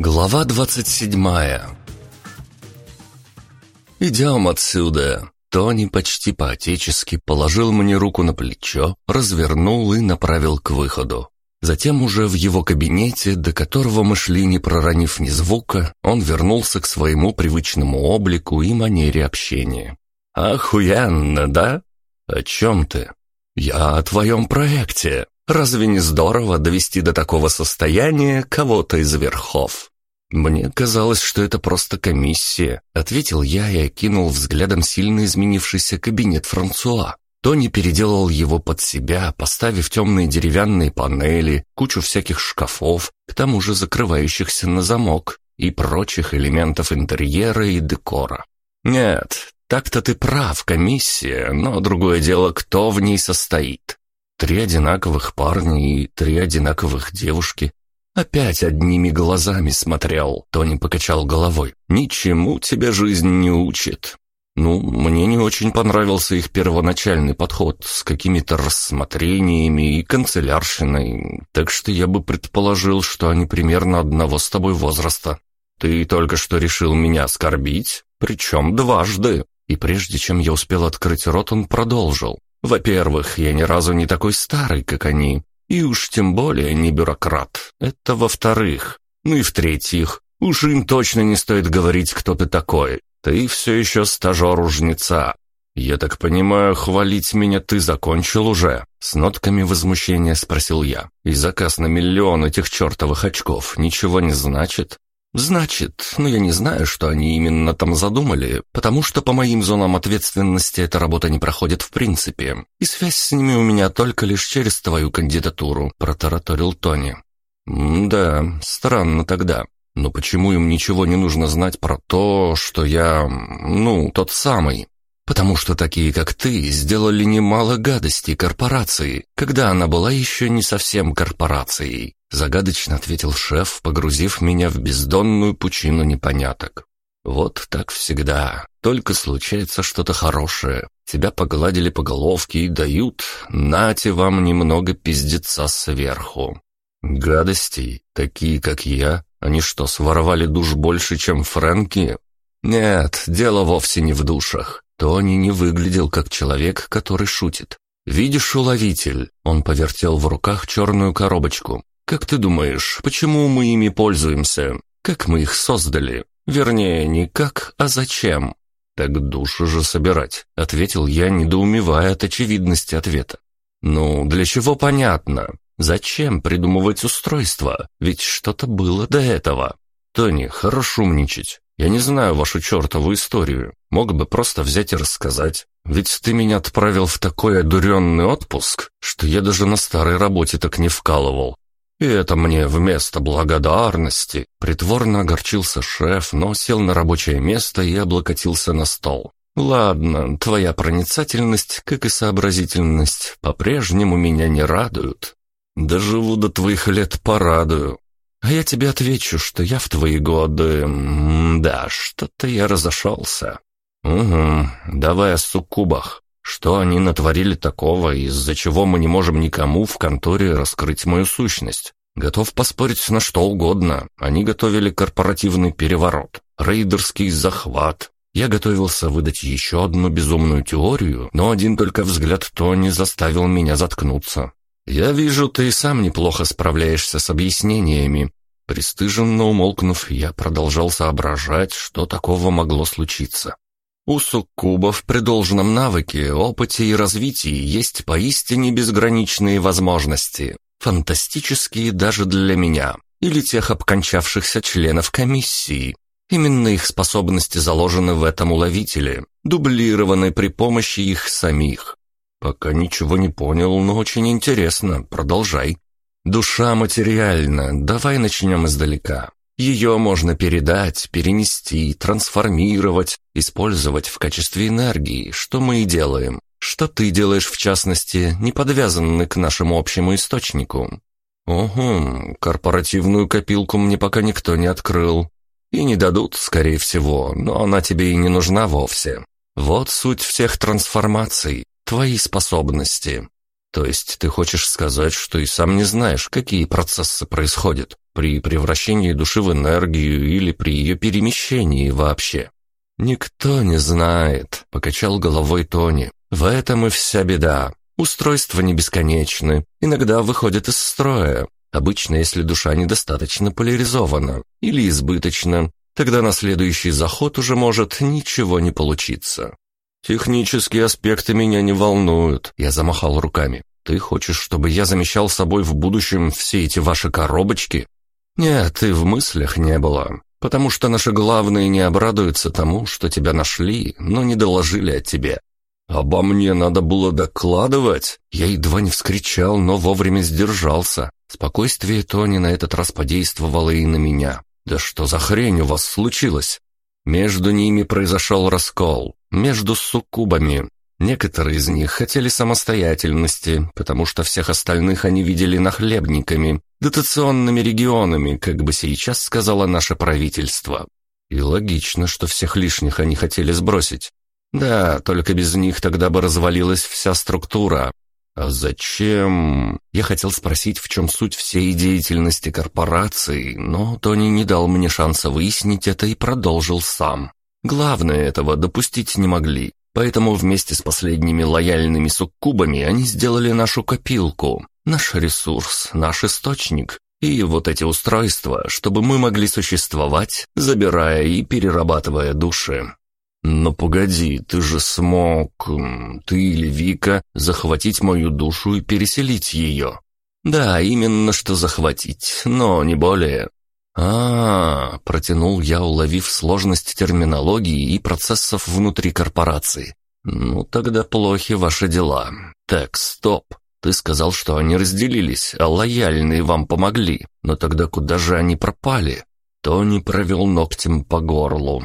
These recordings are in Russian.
Глава двадцать седьмая «Идем отсюда!» Тони почти по-отечески положил мне руку на плечо, развернул и направил к выходу. Затем уже в его кабинете, до которого мы шли, не проронив ни звука, он вернулся к своему привычному облику и манере общения. «Охуенно, да? О чем ты?» «Я о твоем проекте. Разве не здорово довести до такого состояния кого-то из верхов?» «Мне казалось, что это просто комиссия», — ответил я и окинул взглядом сильно изменившийся кабинет Франсуа. Тони переделал его под себя, поставив темные деревянные панели, кучу всяких шкафов, к тому же закрывающихся на замок, и прочих элементов интерьера и декора. Нет, так-то ты прав, комиссия, но другое дело, кто в ней состоит. Три одинаковых парня и три одинаковых девушки. Опять одними глазами смотрел, Тони покачал головой. Ничему тебя жизнь не учит. Ну, мне не очень понравился их первоначальный подход с какими-то рассмотрениями и канцелярщиной, так что я бы предположил, что они примерно одного с тобой возраста. Ты только что решил меня оскорбить, причем дважды. И прежде чем я успел открыть рот, он продолжил. Во-первых, я ни разу не такой старый, как они, и уж тем более не бюрократ. Это во-вторых. Ну и в-третьих, уж им точно не стоит говорить, кто ты такой. Ты все еще стажер у жнеца. Я так понимаю, хвалить меня ты закончил уже? С нотками возмущения спросил я. И заказ на миллион этих чертовых очков ничего не значит? Значит, но я не знаю, что они именно там задумали, потому что по моим зонам ответственности эта работа не проходит в принципе, и связь с ними у меня только лишь через твою кандидатуру, протараторил Тони. «Да, странно тогда. Но почему им ничего не нужно знать про то, что я, ну, тот самый? Потому что такие, как ты, сделали немало гадостей корпорации, когда она была еще не совсем корпорацией. Загадочно ответил шеф, погрузив меня в бездонную пучину непоняток. Вот так всегда. Только случается что-то хорошее. Тебя погладили по головке и дают, нате вам немного пиздеца сверху. Гадостей, такие как я, они что, своровали душ больше, чем Фрэнки? Нет, дело вовсе не в душах. Тони не выглядел как человек, который шутит. «Видишь, уловитель?» Он повертел в руках черную коробочку. «Как ты думаешь, почему мы ими пользуемся? Как мы их создали? Вернее, не как, а зачем?» «Так душу же собирать», — ответил я, недоумевая от очевидности ответа. «Ну, для чего понятно? Зачем придумывать устройство? Ведь что-то было до этого. Тони, хорош умничать. Я не знаю вашу чертову историю. Мог бы просто взять и рассказать. Ведь ты меня отправил в такой одуренный отпуск, что я даже на старой работе так не вкалывал. И это мне вместо благодарности. Притворно огорчился шеф, но сел на рабочее место и облокотился на стол. Ладно, твоя проницательность, как и сообразительность, по-прежнему меня не радуют. Доживу до твоих лет порадую. А я тебе отвечу, что я в твои годы... да, что-то я разошелся. Угу, давай о суккубах. Что они натворили такого, из-за чего мы не можем никому в конторе раскрыть мою сущность? Готов поспорить на что угодно. Они готовили корпоративный переворот, рейдерский захват. Я готовился выдать еще одну безумную теорию, но один только взгляд Тони заставил меня заткнуться. «Я вижу, ты и сам неплохо справляешься с объяснениями». Престыженно умолкнув, я продолжал соображать, что такого могло случиться. У суккубов при должном навыке, опыте и развитии есть поистине безграничные возможности, фантастические даже для меня или тех обкончавшихся членов комиссии. Именно их способности заложены в этом уловителе, дублированы при помощи их самих. «Пока ничего не понял, но очень интересно. Продолжай». «Душа материальна. Давай начнем издалека. Ее можно передать, перенести, трансформировать, использовать в качестве энергии, что мы и делаем. Что ты делаешь, в частности, не подвязанный к нашему общему источнику?» «Ого, корпоративную копилку мне пока никто не открыл. И не дадут, скорее всего, но она тебе и не нужна вовсе. Вот суть всех трансформаций твои способности. То есть ты хочешь сказать, что и сам не знаешь, какие процессы происходят при превращении души в энергию или при ее перемещении вообще? Никто не знает, покачал головой Тони. В этом и вся беда. Устройства не бесконечны, иногда выходят из строя. Обычно, если душа недостаточно поляризована или избыточна, тогда на следующий заход уже может ничего не получиться. «Технические аспекты меня не волнуют», — я замахал руками. «Ты хочешь, чтобы я замещал собой в будущем все эти ваши коробочки?» «Нет, и в мыслях не было, потому что наши главные не обрадуются тому, что тебя нашли, но не доложили о тебе. Обо мне надо было докладывать. Я едва не вскричал, но вовремя сдержался. Спокойствие Тони на этот раз подействовало и на меня. «Да что за хрень у вас случилось?» Между ними произошел раскол, между суккубами. Некоторые из них хотели самостоятельности, потому что всех остальных они видели нахлебниками, дотационными регионами, как бы сейчас сказала наше правительство. И логично, что всех лишних они хотели сбросить. Да, только без них тогда бы развалилась вся структура. А зачем? Я хотел спросить, в чем суть всей деятельности корпорации, но Тони не дал мне шанса выяснить это и продолжил сам. Главное, этого допустить не могли, поэтому вместе с последними лояльными суккубами они сделали нашу копилку, наш ресурс, наш источник, и вот эти устройства, чтобы мы могли существовать, забирая и перерабатывая души. «Но погоди, ты же смог, ты или Вика, захватить мою душу и переселить ее». «Да, именно что захватить, но не более». А, протянул я, уловив сложность терминологии и процессов внутри корпорации. «Ну, тогда плохи ваши дела. Так, стоп. Ты сказал, что они разделились, а лояльные вам помогли. Но тогда куда же они пропали?» Тони провел ногтем по горлу.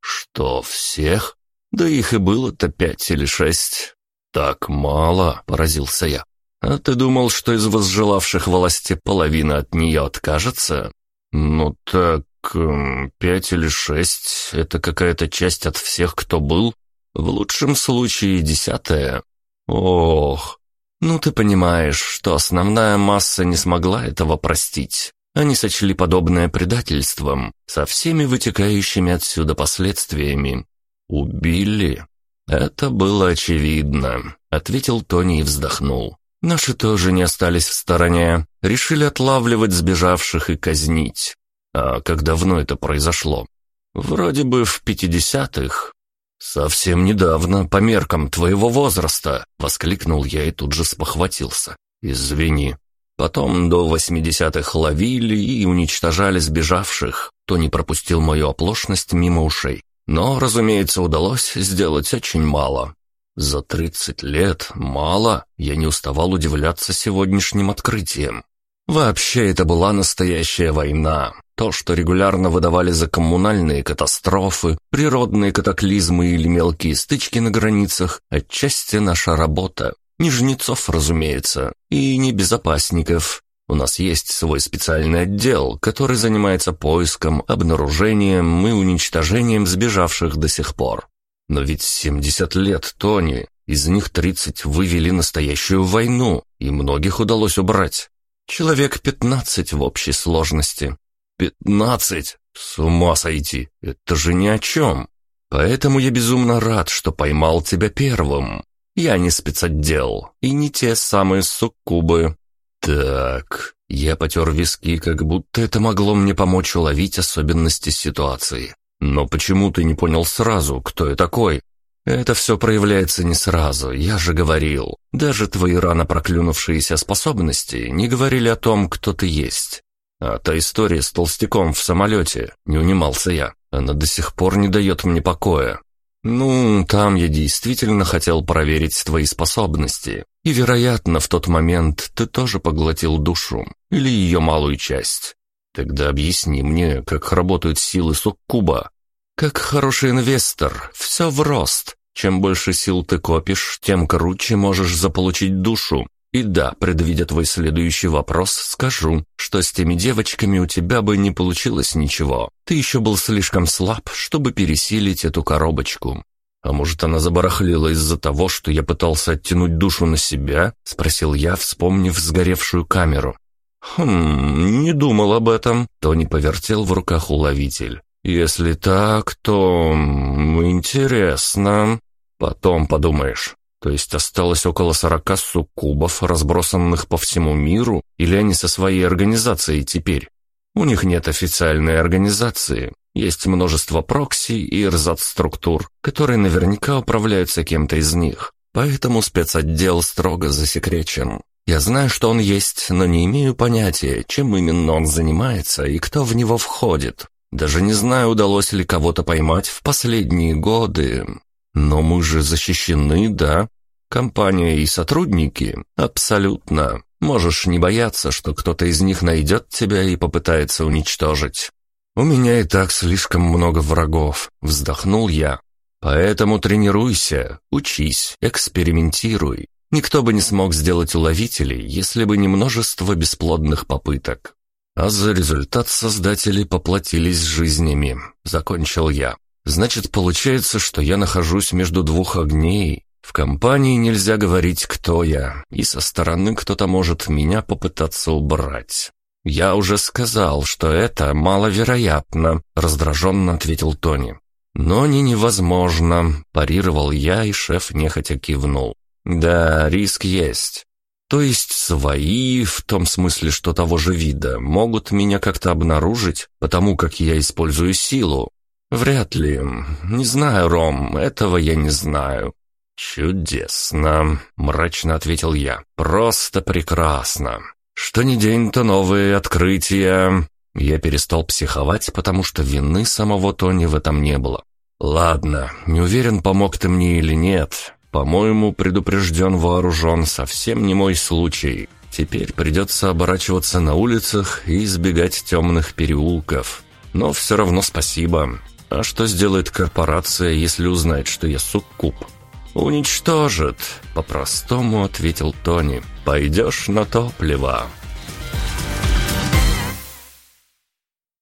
«Что, всех? Да их и было-то пять или шесть». «Так мало», — поразился я. «А ты думал, что из возжелавших власти половина от нее откажется?» «Ну так, эм, пять или шесть — это какая-то часть от всех, кто был. В лучшем случае десятая. Ох, ну ты понимаешь, что основная масса не смогла этого простить. Они сочли подобное предательством, со всеми вытекающими отсюда последствиями. «Убили?» «Это было очевидно», — ответил Тони и вздохнул. «Наши тоже не остались в стороне. Решили отлавливать сбежавших и казнить. А как давно это произошло?» «Вроде бы в пятидесятых». «Совсем недавно, по меркам твоего возраста», — воскликнул я и тут же спохватился. «Извини, Потом до восьмидесятых ловили и уничтожали сбежавших. То не пропустил мою оплошность мимо ушей. Но, разумеется, удалось сделать очень мало. За тридцать лет мало, я не уставал удивляться сегодняшним открытием. Вообще, это была настоящая война. То, что регулярно выдавали за коммунальные катастрофы, природные катаклизмы или мелкие стычки на границах, отчасти наша работа. Не жнецов, разумеется, и не безопасников. У нас есть свой специальный отдел, который занимается поиском, обнаружением и уничтожением сбежавших до сих пор. Но ведь 70 лет, Тони, из них 30 вывели настоящую войну, и многих удалось убрать. Человек 15 в общей сложности. 15? С ума сойти, это же ни о чем. Поэтому я безумно рад, что поймал тебя первым. Я не спецотдел, и не те самые суккубы. Так, я потер виски, как будто это могло мне помочь уловить особенности ситуации. Но почему ты не понял сразу, кто я такой? Это все проявляется не сразу, я же говорил. Даже твои рано проклюнувшиеся способности не говорили о том, кто ты есть. А та история с толстяком в самолете, не унимался я, она до сих пор не дает мне покоя. «Ну, там я действительно хотел проверить твои способности. И, вероятно, в тот момент ты тоже поглотил душу. Или ее малую часть. Тогда объясни мне, как работают силы суккуба. Как хороший инвестор, все в рост. Чем больше сил ты копишь, тем круче можешь заполучить душу. И да, предвидя твой следующий вопрос, скажу, что с теми девочками у тебя бы не получилось ничего. Ты еще был слишком слаб, чтобы пересилить эту коробочку. «А может, она забарахлила из-за того, что я пытался оттянуть душу на себя?» — спросил я, вспомнив сгоревшую камеру. «Хм, не думал об этом», — Тони повертел в руках уловитель. «Если так, то... интересно. Потом подумаешь. То есть осталось около сорока суккубов, разбросанных по всему миру, или они со своей организацией теперь? У них нет официальной организации. Есть множество прокси и эрзат-структур, которые наверняка управляются кем-то из них. Поэтому спецотдел строго засекречен. Я знаю, что он есть, но не имею понятия, чем именно он занимается и кто в него входит. Даже не знаю, удалось ли кого-то поймать в последние годы. Но мы же защищены, да? Компания и сотрудники? Абсолютно. Можешь не бояться, что кто-то из них найдет тебя и попытается уничтожить. «У меня и так слишком много врагов», — вздохнул я. «Поэтому тренируйся, учись, экспериментируй. Никто бы не смог сделать уловителей, если бы не множество бесплодных попыток. А за результат создатели поплатились жизнями», — закончил я. «Значит, получается, что я нахожусь между двух огней. В компании нельзя говорить, кто я, и со стороны кто-то может меня попытаться убрать. «Я уже сказал, что это маловероятно», — раздраженно ответил Тони. «Но не невозможно», — парировал я, и шеф нехотя кивнул. «Да, риск есть. То есть свои, в том смысле, что того же вида, могут меня как-то обнаружить, потому как я использую силу? Вряд ли. Не знаю, Ром, этого я не знаю». «Чудесно», — мрачно ответил я. «Просто прекрасно. Что ни день, то новые открытия. Я перестал психовать, потому что вины самого Тони в этом не было. Ладно, не уверен, помог ты мне или нет. По-моему, предупрежден вооружен совсем не мой случай. Теперь придется оборачиваться на улицах и избегать темных переулков. Но все равно спасибо. А что сделает корпорация, если узнает, что я суккуб? «Уничтожит», — по-простому ответил Тони. «Пойдешь на топливо».